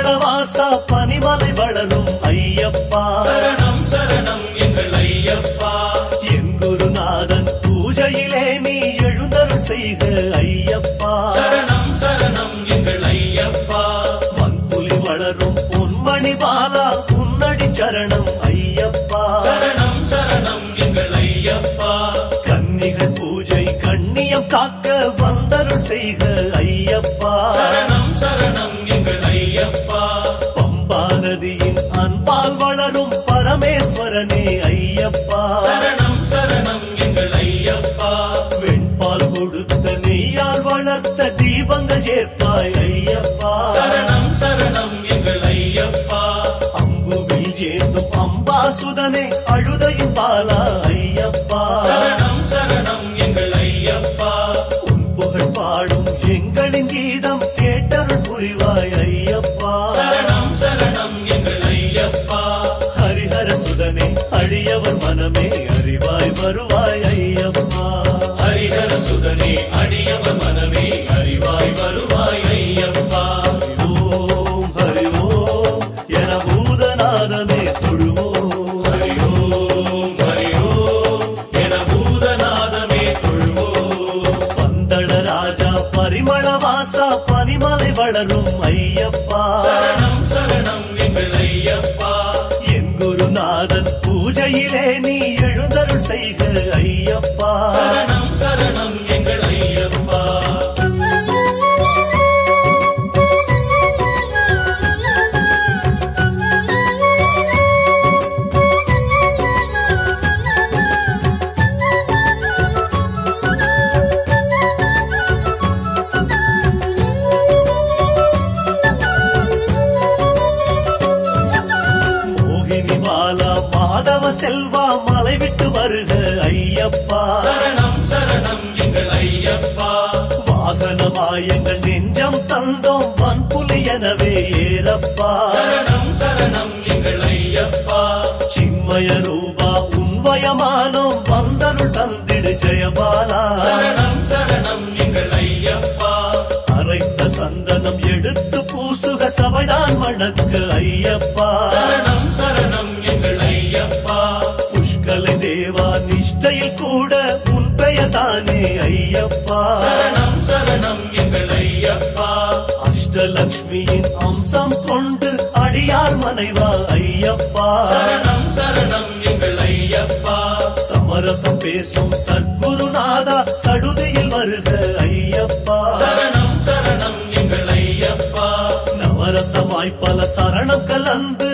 வாசா பனிமலை வளரும் ஐயப்பா. சரணம் சரணம் எங்கள் ஐயப்பா. என் குருநாதன் பூஜையிலே நீ எழுந்தருள் செய்க ஐயப்பா. சரணம் சரணம் எங்கள் ஐயப்பா. வன்புலி வளரும் பொன்மணி பாலா உன்னடி சரணம் ஐயப்பா. சரணம் சரணம் எங்கள் ஐயப்பா. கன்னிகள் பூஜை கண்ணியம் காக்க வந்தருள் செய்க ஐயப்பா பரமேஸ்வரனே ஐயப்பா. சரணம் சரணம் எங்கள் ஐயப்பா. வெண்பால் கொடுத்த நெய்யால் வளர்த்த தீபங்கள் ஏற்பாய் ஐயப்பா. சரணம் சரணம் எங்கள் ஐயப்பா. அம்புவில் ஏந்தும் அம்பாசுதனே அழுதையும் பாலா ஐயப்பா. சரணம் சரணம் எங்கள் ஐயப்பா. உன் புகழ் பாடும் எங்களின் கீதம் கேட்டருள் புரிவாய் வருவாய் ஐயப்பா ஹரிஹர சுதனே அடியவன் மனமே. அறிவாய் வருவாய் ஐயப்பா ஓம் ஹரி ஓம் என பூதநாதமே தொழுவோம். ஹரி ஓம் ஹரி ஓம் என பூதநாதமே தொழுவோம். பந்தள ராஜா பரிமள வாசா பனிமலை வளரும் ஐயப்பா. சரணம் சரணம் எங்கள் ஐயப்பா. என் குருநாதன் பூஜையிலே நீ எழுந்தருள் செய்க ஐயப்பா. சரணம் சரணம் எங்கள் ஐயா செல்வா மலை விட்டு வருக ஐயப்பா. சரணம் சரணம் எங்கள் ஐயப்பா. வாகனமாய் எங்கள் நெஞ்சம் தந்தோம் வன்புலி எனவே ஏறப்பா. சரணம் சரணம் எங்கள் ஐயப்பா. சின்மய ரூபா உன்வயமானோம் வந்தருள் தந்திடு ஜெயபாலா. சரணம் சரணம் எங்கள் ஐயப்பா அஷ்டலக்ஷ்மியின் அம்சம் கொண்டு அடியார் மனைவா ஐயப்பா. சரணம் சரணம் எங்கள் ஐயப்பா சமரசம் பேசும் சத்குருநாதா சடுதியில் வருக ஐயப்பா. சரணம் சரணம் எங்கள் ஐயப்பா நவரசமாய் பல சரணம் கலந்து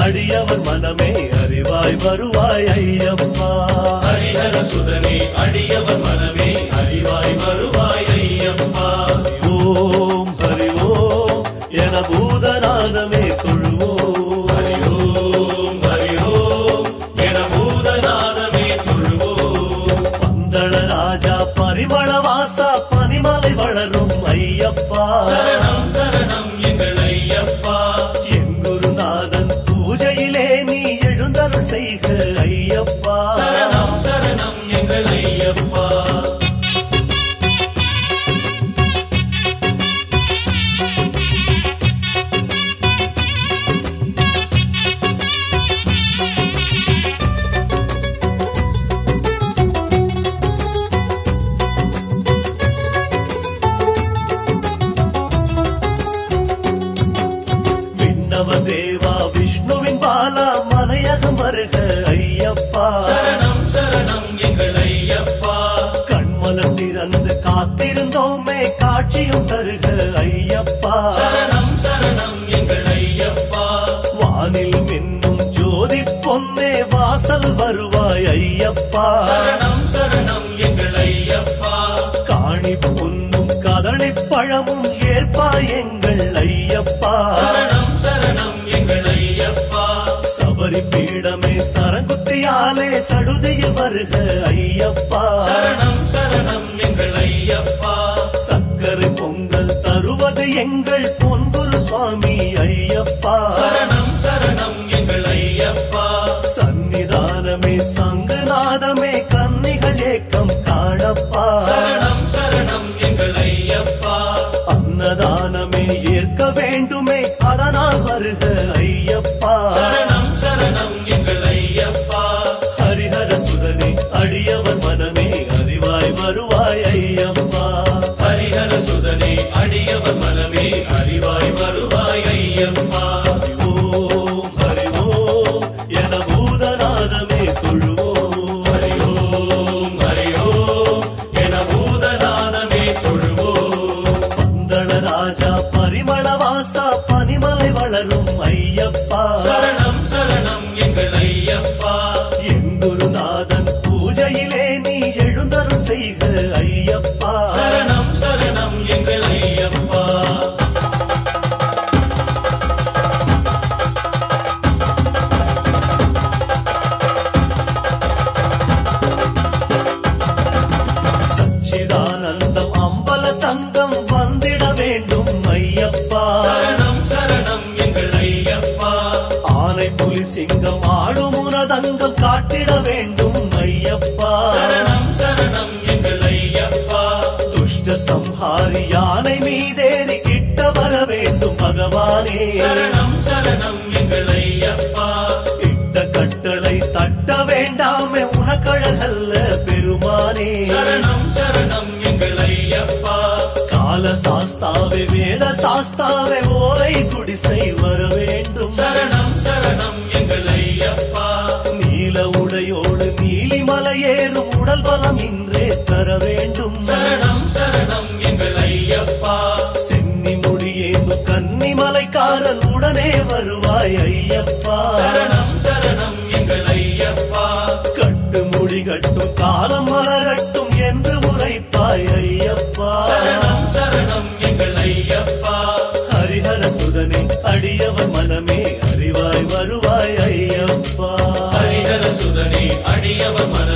அடியவர் மனமே அறிவாய் வருவாய் ஐயப்பா ஹரிஹர சுதனே அடியவர் மனமே அறிவாய் வருவாய் ஐயப்பா ஓம் ஹரி ஓம் என பூதநாதமே சரணம் சரணம் எங்கள் ஐயப்பா கண்மலம் திறந்து காத்திருந்தோமே காட்சியும் தருக ஐயப்பா. சரணம் சரணம் எங்கள் ஐயப்பா வானில் மின்னும் ஜோதி பொன்னே வாசல் வருவாய் ஐயப்பா. சரணம் சரணம் எங்கள் ஐயப்பா காணி பொன்னும் கதளி பழமும் ஏற்பாய் எங்கள் ஐயப்பா. சரணம் பழனி பீடமே சரங்குத்தி ஆலே சடுதிய வருக ஐயப்பா. சரணம் சரணம் எங்கள் ஐயப்பா. சக்கரை பொங்கல் தருவது எங்கள் பொன்குரு சுவாமி ஐயப்பா. சரணம் சரணம் எங்கள் ஐயப்பா. சன்னிதானமே சங்கநாதமே கன்னிகள் ஏக்கம் காணப்பா. சரணம் சரணம் எங்கள் ஐயப்பா. அன்னதானமே ஏற்க வேண்டுமே அதனால் வருக ஐயப்பா. அறிவாய் வருவாய் ஐயம்மா. ஓம் ஹரி ஓம் என பூதநாதமே தொழுவோம். ஹரி ஓம் ஹரி ஓம் என பூதநாதமே தொழுவோம். பந்தள ராஜா பரிமள வாசா பனிமலை வளரும் ஐயப்பா. சரணம் சரணம் எங்கள் ஐயப்பா. என் குருநாதன் சச்சிதானந்தம் அம்பல தங்கம் வந்திட வேண்டும் ஐயப்பா. சரணம் சரணம் எங்கள் ஐயப்பா. ஆனை புலி சிங்கம் ஆடும் உனதங்கம் காட்டிட வேண்டும் ஐயப்பா. சரணம் சரணம் எங்கள் ஐயப்பா. துஷ்ட சம்ஹாரி யானை மீதேறி கிட்ட வர வேண்டும் பகவானே. சரணம் சரணம் சாஸ்தாவே வேத சாஸ்தாவே ஓலை குடிசை வர வேண்டும். சரணம் சரணம் எங்கள் ஐயப்பா. நீல உடையோடு நீலிமலையேறும் உடல் பலம் இன்றே தர வேண்டும். சரணம் சரணம் எங்கள் ஐயப்பா. சென்னி முடியேந்தும் கன்னிமலைக்காரன் உடனே வருவாய் ஐயப்பா. சரணம் சரணம் எங்கள் ஐயப்பா. கட்டு முடி கட்டும் காலம் மலரட்டும் ஹரிஹர அடியவர் மனமே அறிவாய் வருவாய் ஐயப்பா. ஹரிஹர சுதனே அடியவர் மன